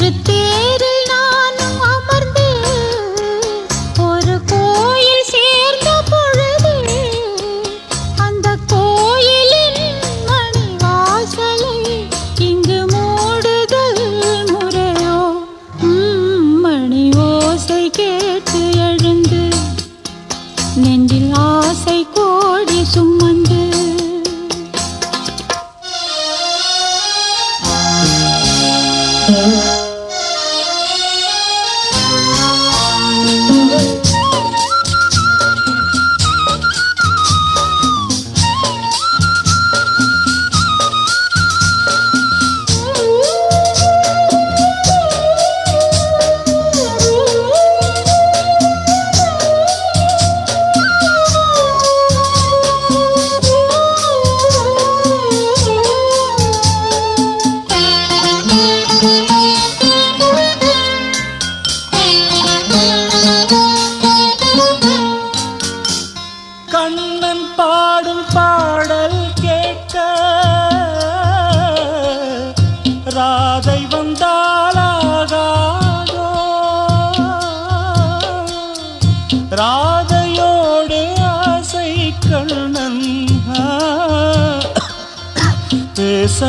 திருத்தேரில் நானும் அமர்ந்து ஒரு கோயில் சேர்ந்த பொழுது அந்த கோயிலின் மணி வாசலை இங்கு மூடுதல் முறையோ? மணி ஓசை கேட்டு எழுந்து நெஞ்சில் ஆசை கோடி சுமந்து. Oh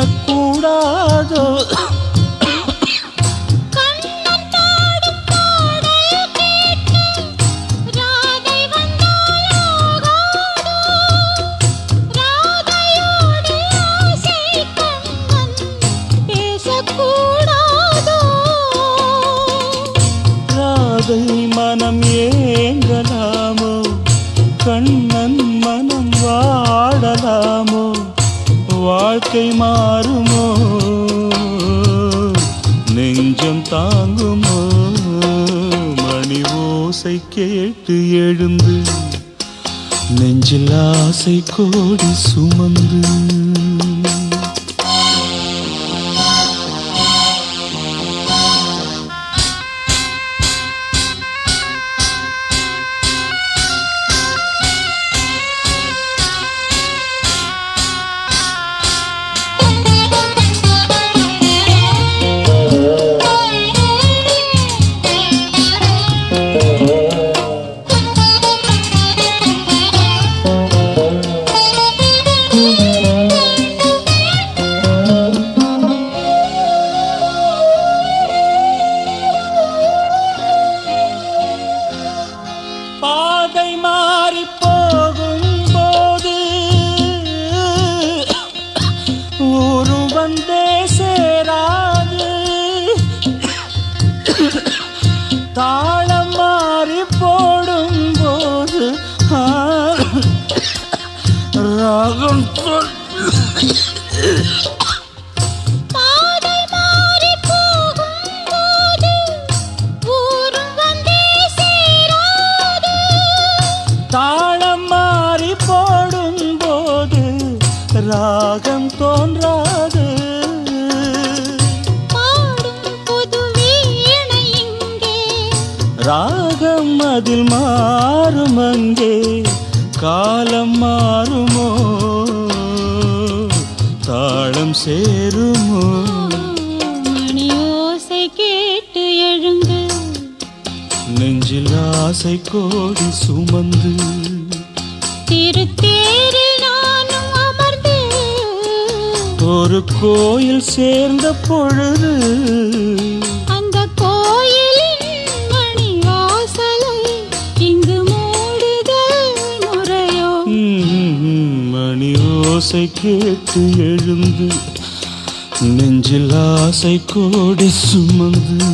பேசக்கூடாதோ? ராதை மனம் ஏங்கலாமோ? கண்ணன் மனம் வாடலாமோ வாழ்க்கை மாறுமோ? நெஞ்சம் தாங்குமோ? மணி ஓசை கேட்டு எழுந்து நெஞ்சில் ஆசை கோடி சுமந்து. தாளம் மாறி போடும் போது ராகம் தோன்றாது ராகம் அதில் மாறும் அங்கே. காலம் மாறுமோ? தாளம் சேருமோ? மணி ஓசை கேட்டு எழுந்து. நெஞ்சில் ஆசை கோடி சுமந்து. திருத்தேரில் நானும் அமர்ந்து. ஒரு கோயில் சேர்ந்த பொழுது அந்த கோயிலின் ஓசை கேட்டு எழுந்து நெஞ்சில் ஆசை கோடி சுமந்து.